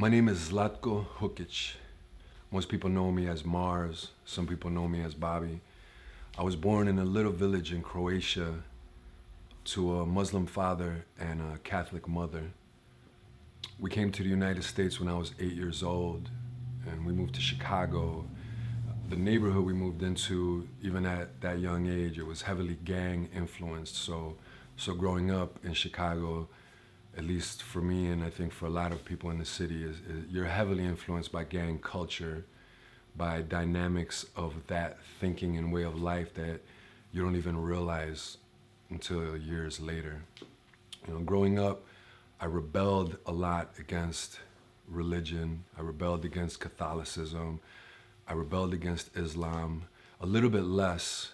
My name is Zlatko Hukic. Most people know me as Marz. Some people know me as Bobby. I was born in a little village in Croatia to a Muslim father and a Catholic mother. We came to the United States when I was eight years old, and we moved to Chicago. The neighborhood we moved into, even at that young age, it was heavily gang influenced. So, so growing up in Chicago, at least for me and I think for a lot of people in the city, is, is you're heavily influenced by gang culture, by dynamics of that thinking and way of life that you don't even realize until years later. You know, growing up, I rebelled a lot against religion. I rebelled against Catholicism. I rebelled against Islam. A little bit less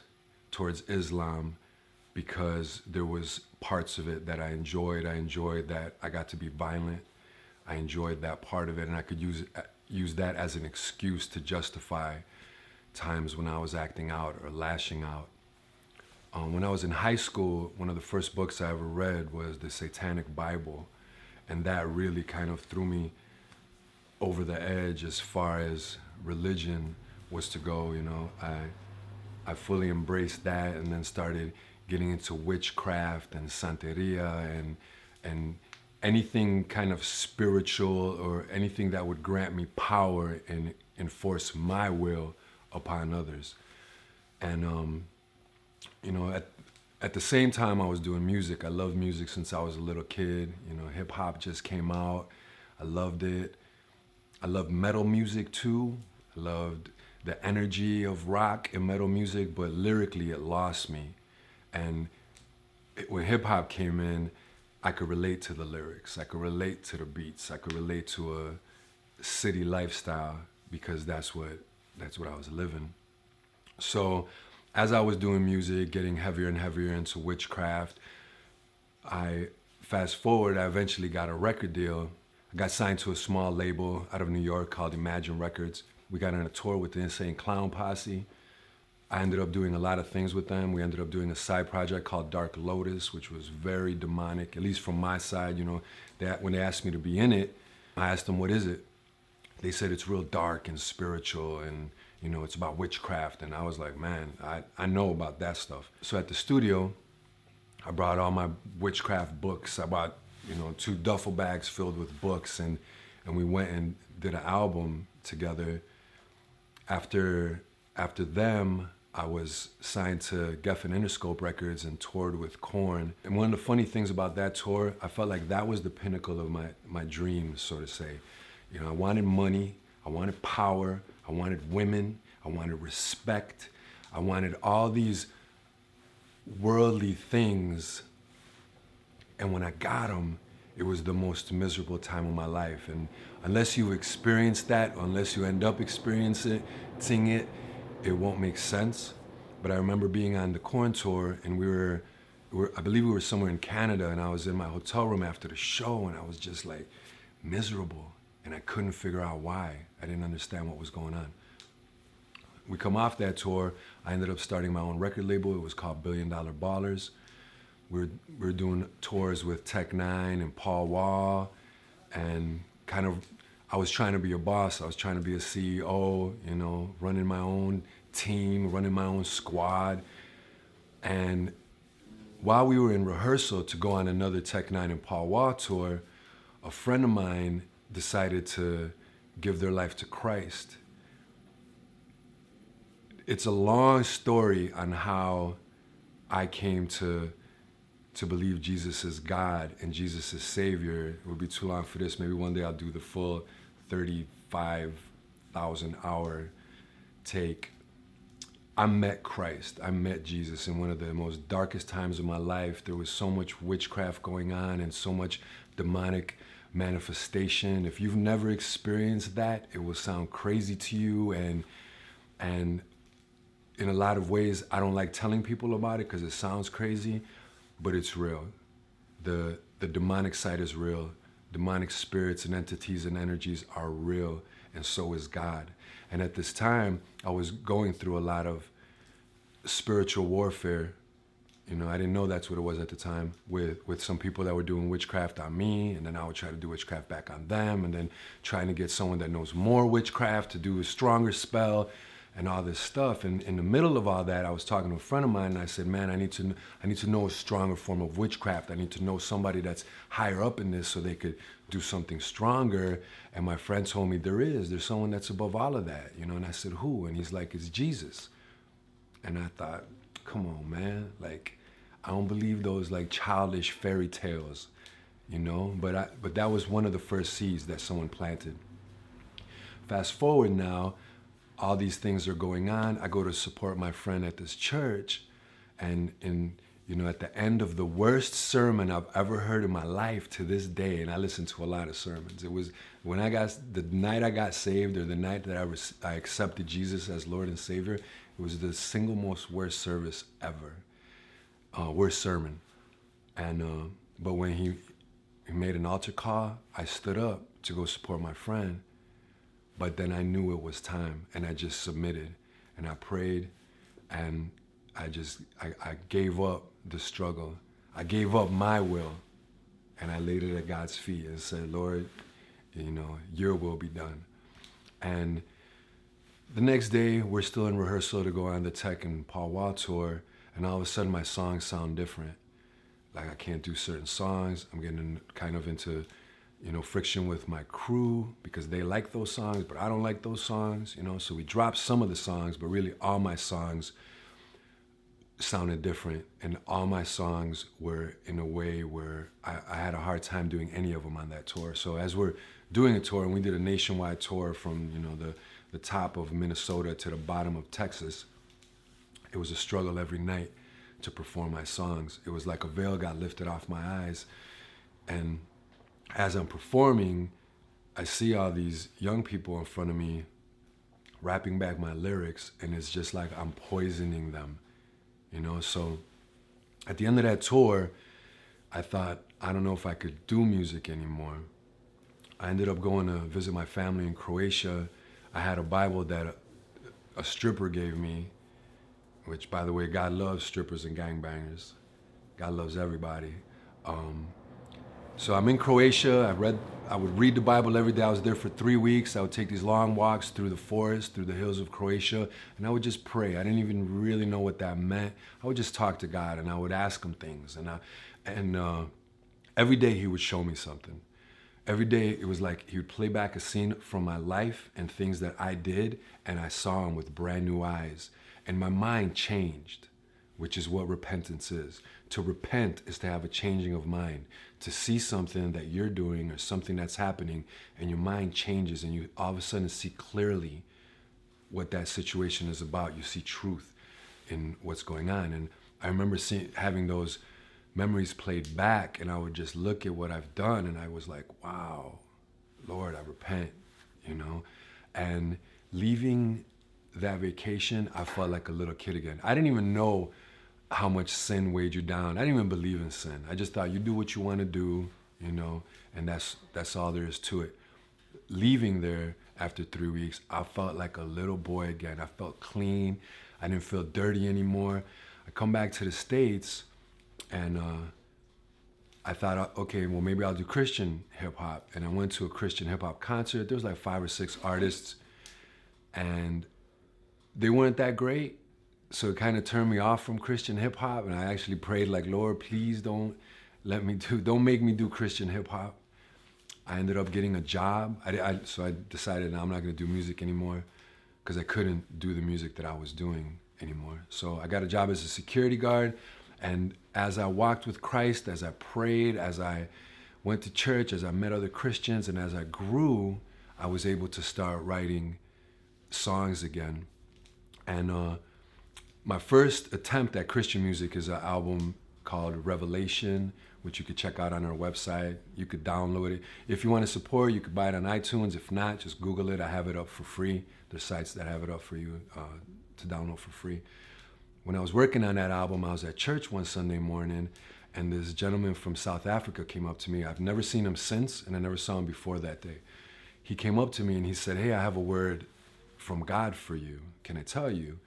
towards Islam because there was parts of it that I enjoyed. I enjoyed that I got to be violent. I enjoyed that part of it, and I could use use that as an excuse to justify times when I was acting out or lashing out. Um, when I was in high school, one of the first books I ever read was the Satanic Bible, and that really kind of threw me over the edge as far as religion was to go. You know, I I fully embraced that, and then started getting into witchcraft and santeria and and anything kind of spiritual or anything that would grant me power and enforce my will upon others. And um, you know, at at the same time I was doing music. I loved music since I was a little kid. You know, hip hop just came out. I loved it. I loved metal music too. I loved the energy of rock and metal music, but lyrically it lost me. And when hip hop came in, I could relate to the lyrics. I could relate to the beats. I could relate to a city lifestyle because that's what that's what I was living. So as I was doing music, getting heavier and heavier into witchcraft, I fast forward, I eventually got a record deal. I got signed to a small label out of New York called Imagine Records. We got on a tour with the Insane Clown Posse. I ended up doing a lot of things with them. We ended up doing a side project called Dark Lotus, which was very demonic, at least from my side. You know, that when they asked me to be in it, I asked them, "What is it?" They said it's real dark and spiritual, and you know, it's about witchcraft. And I was like, "Man, I I know about that stuff." So at the studio, I brought all my witchcraft books. I bought you know two duffel bags filled with books, and and we went and did an album together. After after them, I was signed to Geffen Interscope Records and toured with Korn. And one of the funny things about that tour, I felt like that was the pinnacle of my, my dreams, so to say. You know, I wanted money, I wanted power, I wanted women, I wanted respect, I wanted all these worldly things. And when I got them, it was the most miserable time of my life. And unless you experience that, unless you end up experiencing it, it won't make sense. But I remember being on the Korn tour, and we were, we were, I believe we were somewhere in Canada, and I was in my hotel room after the show, and I was just like miserable, and I couldn't figure out why. I didn't understand what was going on. We come off that tour. I ended up starting my own record label. It was called Billion Dollar Ballers. We we're, we we're doing tours with Tech N9ne and Paul Wall, and kind of I was trying to be a boss. I was trying to be a CEO, you know, running my own team, running my own squad. And while we were in rehearsal to go on another Tech N9ne and Paul Wall tour, a friend of mine decided to give their life to Christ. It's a long story on how I came to to believe Jesus is God and Jesus is Savior. It would be too long for this. Maybe one day I'll do the full 35,000 hour take. I met Christ. I met Jesus in one of the most darkest times of my life. There was so much witchcraft going on and so much demonic manifestation. If you've never experienced that, it will sound crazy to you and and in a lot of ways I don't like telling people about it because it sounds crazy, but it's real. The the demonic side is real. Demonic spirits and entities and energies are real, and so is God. And at this time, I was going through a lot of spiritual warfare You know, I didn't know that's what it was at the time with, with some people that were doing witchcraft on me, and then I would try to do witchcraft back on them, and then trying to get someone that knows more witchcraft to do a stronger spell and all this stuff. And in the middle of all that, I was talking to a friend of mine, and I said, "Man, I need to, I need to know a stronger form of witchcraft. I need to know somebody that's higher up in this, so they could do something stronger." And my friend told me, "There is. There's someone that's above all of that, you know." And I said, "Who?" And he's like, "It's Jesus." And I thought, "Come on, man! Like, I don't believe those like childish fairy tales, you know. But I, but that was one of the first seeds that someone planted. Fast forward now, all these things are going on. I go to support my friend at this church, and in you know at the end of the worst sermon I've ever heard in my life to this day, and I listened to a lot of sermons. It was when I got the night I got saved, or the night that I was I accepted Jesus as Lord and Savior. It was the single most worst service ever uh, worst sermon. And uh, but when he he made an altar call, I stood up to go support my friend. But then I knew it was time, and I just submitted, and I prayed, and I just I, I gave up the struggle. I gave up my will, and I laid it at God's feet and said, Lord, you know, Your will be done. And the next day, we're still in rehearsal to go on the Tech and Paul Wall tour and all of a sudden my songs sound different. Like I can't do certain songs. I'm getting kind of into, you know, friction with my crew because they like those songs, but I don't like those songs, you know. So we dropped some of the songs, but really all my songs sounded different, and all my songs were in a way where I, I had a hard time doing any of them on that tour. So as we're doing a tour, and we did a nationwide tour from you know the the top of Minnesota to the bottom of Texas it was a struggle every night to perform my songs. It was like a veil got lifted off my eyes. And as I'm performing, I see all these young people in front of me rapping back my lyrics, and it's just like I'm poisoning them, you know? So at the end of that tour, I thought, I don't know if I could do music anymore. I ended up going to visit my family in Croatia. I had a Bible that a, a stripper gave me which by the way, God loves strippers and gangbangers. God loves everybody. Um, so I'm in Croatia. I read, I would read the Bible every day. I was there for three weeks. I would take these long walks through the forest, through the hills of Croatia, and I would just pray. I didn't even really know what that meant. I would just talk to God, and I would ask Him things, and I, and uh, every day He would show me something. Every day it was like He would play back a scene from my life and things that I did, and I saw Him with brand new eyes and my mind changed, which is what repentance is. To repent is to have a changing of mind, to see something that you're doing or something that's happening, and your mind changes, and you all of a sudden see clearly what that situation is about. You see truth in what's going on. And I remember seeing, having those memories played back, and I would just look at what I've done, and I was like, wow, Lord, I repent, you know? And leaving that vacation, I felt like a little kid again. I didn't even know how much sin weighed you down. I didn't even believe in sin. I just thought you do what you want to do, you know, and that's that's all there is to it. Leaving there after three weeks, I felt like a little boy again. I felt clean. I didn't feel dirty anymore. I come back to the states, and uh, I thought, okay, well maybe I'll do Christian hip hop. And I went to a Christian hip hop concert. There was like five or six artists, and they weren't that great. So it kind of turned me off from Christian hip hop. And I actually prayed, like, Lord, please don't let me do, don't make me do Christian hip hop. I ended up getting a job. I, I, so I decided I'm not going to do music anymore because I couldn't do the music that I was doing anymore. So I got a job as a security guard. And as I walked with Christ, as I prayed, as I went to church, as I met other Christians, and as I grew, I was able to start writing songs again. And uh, my first attempt at Christian music is an album called Revelation, which you could check out on our website. You could download it. If you want to support, you could buy it on iTunes. If not, just Google it. I have it up for free. There's sites that have it up for you uh, to download for free. When I was working on that album, I was at church one Sunday morning, and this gentleman from South Africa came up to me. I've never seen him since, and I never saw him before that day. He came up to me and he said, Hey, I have a word from God for you. Can I tell you?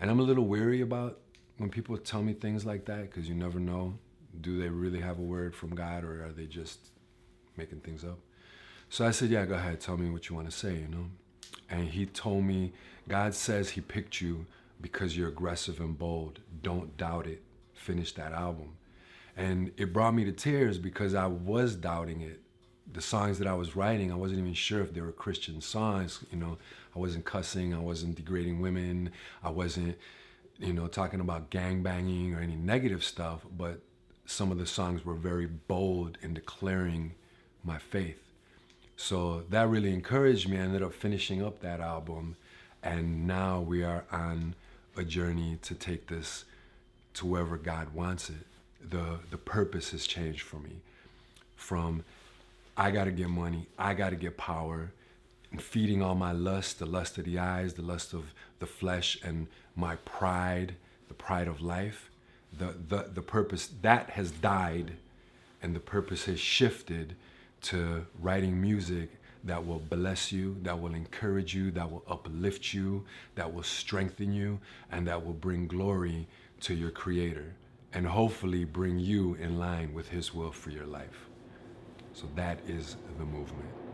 And I'm a little weary about when people tell me things like that because you never know do they really have a word from God or are they just making things up? So I said, Yeah, go ahead, tell me what you want to say, you know? And he told me, God says he picked you because you're aggressive and bold. Don't doubt it. Finish that album. And it brought me to tears because I was doubting it. The songs that I was writing, I wasn't even sure if they were Christian songs. You know, I wasn't cussing, I wasn't degrading women, I wasn't, you know, talking about gang banging or any negative stuff, but some of the songs were very bold in declaring my faith. So that really encouraged me. I ended up finishing up that album, and now we are on a journey to take this to wherever God wants it. The the purpose has changed for me from I got to get money, I got to get power, and feeding all my lust, the lust of the eyes, the lust of the flesh, and my pride, the pride of life. The, the, the purpose that has died and the purpose has shifted to writing music that will bless you, that will encourage you, that will uplift you, that will strengthen you, and that will bring glory to your Creator and hopefully bring you in line with His will for your life. So that is the movement.